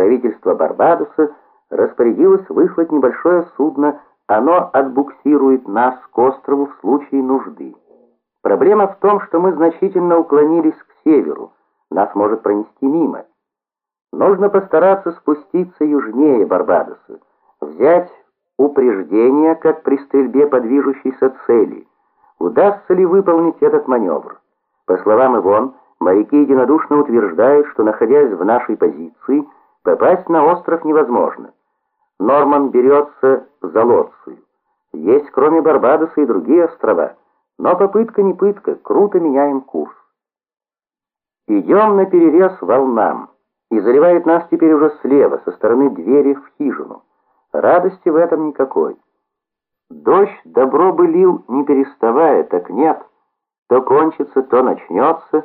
правительство Барбадоса распорядилось выслать небольшое судно, оно отбуксирует нас к острову в случае нужды. Проблема в том, что мы значительно уклонились к северу, нас может пронести мимо. Нужно постараться спуститься южнее Барбадоса, взять упреждение, как при стрельбе по движущейся цели. Удастся ли выполнить этот маневр? По словам Ивон, моряки единодушно утверждают, что, находясь в нашей позиции, попасть на остров невозможно. Норман берется за Лоцию. Есть кроме Барбадоса и другие острова, но попытка не пытка, круто меняем курс. Идем на перерез волнам, и заливает нас теперь уже слева, со стороны двери в хижину. Радости в этом никакой. Дождь добро бы лил, не переставая, так нет. То кончится, то начнется,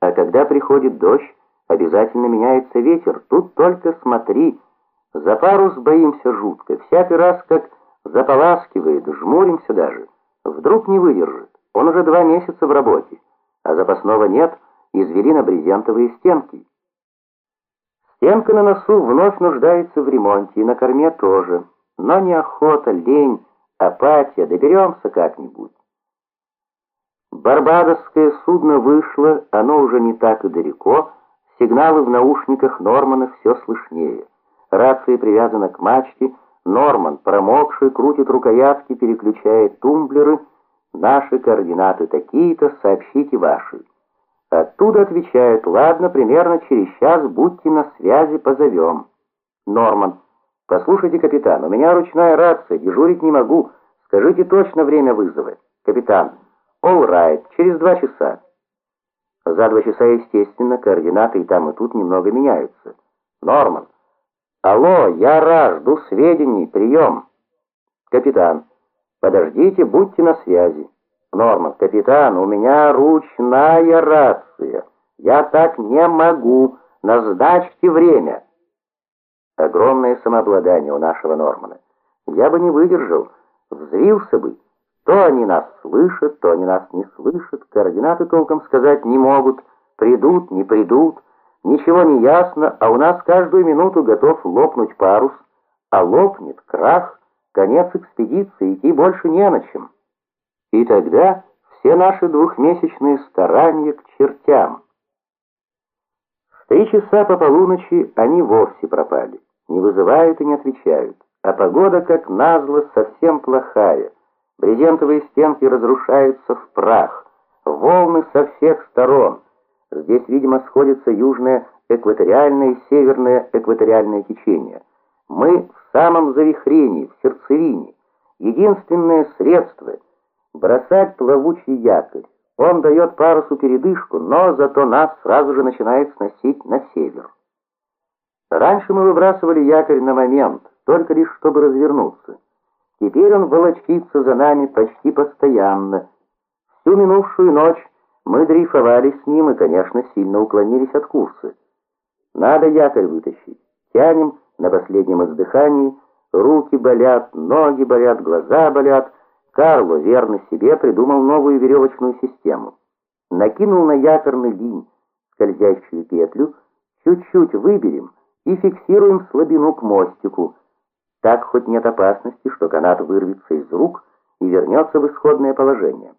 а когда приходит дождь, обязательно меняется ветер. Тут только смотри. За парус боимся жутко, всякий раз как заполаскивает, жмуримся даже. Вдруг не выдержит. Он уже два месяца в работе, а запасного нет, извели на брезентовые стенки. Стенка на носу вновь нуждается в ремонте, и на корме тоже. Но неохота, лень, апатия, доберемся как-нибудь. Барбадосское судно вышло, оно уже не так и далеко, сигналы в наушниках Нормана все слышнее. Рация привязана к мачте, Норман, промокший, крутит рукоятки, переключает тумблеры. Наши координаты такие-то, сообщите ваши. Оттуда отвечают, ладно, примерно через час будьте на связи, позовем. Норман, послушайте, капитан, у меня ручная рация, дежурить не могу. Скажите точно время вызова. Капитан, all right, через два часа. За два часа, естественно, координаты и там, и тут немного меняются. Норман, алло, я Ра, жду сведений, прием. Капитан, подождите, будьте на связи. Норман, капитан, у меня ручная рация. Я так не могу. Назначьте время. Огромное самообладание у нашего Нормана. Я бы не выдержал, взвился бы. То они нас слышат, то они нас не слышат, координаты толком сказать не могут, придут, не придут, ничего не ясно, а у нас каждую минуту готов лопнуть парус, а лопнет крах, конец экспедиции, идти больше не на чем. И тогда все наши двухмесячные старания к чертям. В три часа по полуночи они вовсе пропали, не вызывают и не отвечают, а погода, как назло, совсем плохая. Брезентовые стенки разрушаются в прах, волны со всех сторон. Здесь, видимо, сходятся южное экваториальное и северное экваториальное течение. Мы в самом завихрении, в сердцевине. Единственное средство — бросать плавучий якорь. Он дает парусу передышку, но зато нас сразу же начинает сносить на север. Раньше мы выбрасывали якорь на момент, только лишь чтобы развернуться. Теперь он волочится за нами почти постоянно. Всю минувшую ночь мы дрейфовали с ним и, конечно, сильно уклонились от курса. Надо якорь вытащить. Тянем на последнем издыхании, руки болят, ноги болят, глаза болят, Карло, верно себе, придумал новую веревочную систему. Накинул на якорный линь скользящую петлю, чуть-чуть выберем и фиксируем слабину к мостику. Так хоть нет опасности, что канат вырвется из рук и вернется в исходное положение.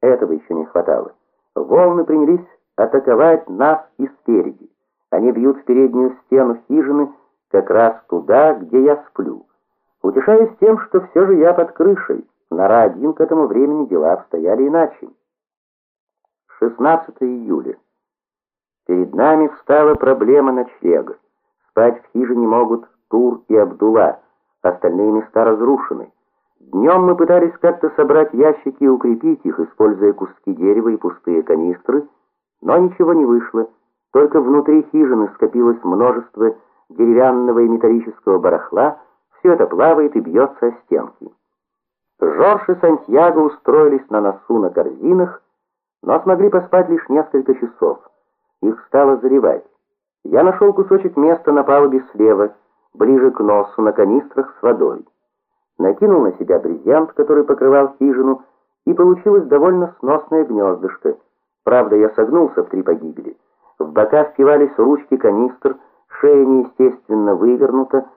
Этого еще не хватало. Волны принялись атаковать нас и спереди. Они бьют в переднюю стену хижины, как раз туда, где я сплю. Утешаюсь тем, что все же я под крышей. Нора-1 к этому времени дела обстояли иначе. 16 июля. Перед нами встала проблема ночлега. Спать в хижине могут Тур и Абдула, остальные места разрушены. Днем мы пытались как-то собрать ящики и укрепить их, используя куски дерева и пустые канистры, но ничего не вышло. Только внутри хижины скопилось множество деревянного и металлического барахла, все это плавает и бьется о стенки. Жорж и Сантьяго устроились на носу на корзинах, но смогли поспать лишь несколько часов. Их стало заливать. Я нашел кусочек места на палубе слева, ближе к носу, на канистрах с водой. Накинул на себя брезент, который покрывал хижину, и получилось довольно сносное гнездышко. Правда, я согнулся в три погибели. В бока впивались ручки канистр, шея неестественно вывернута,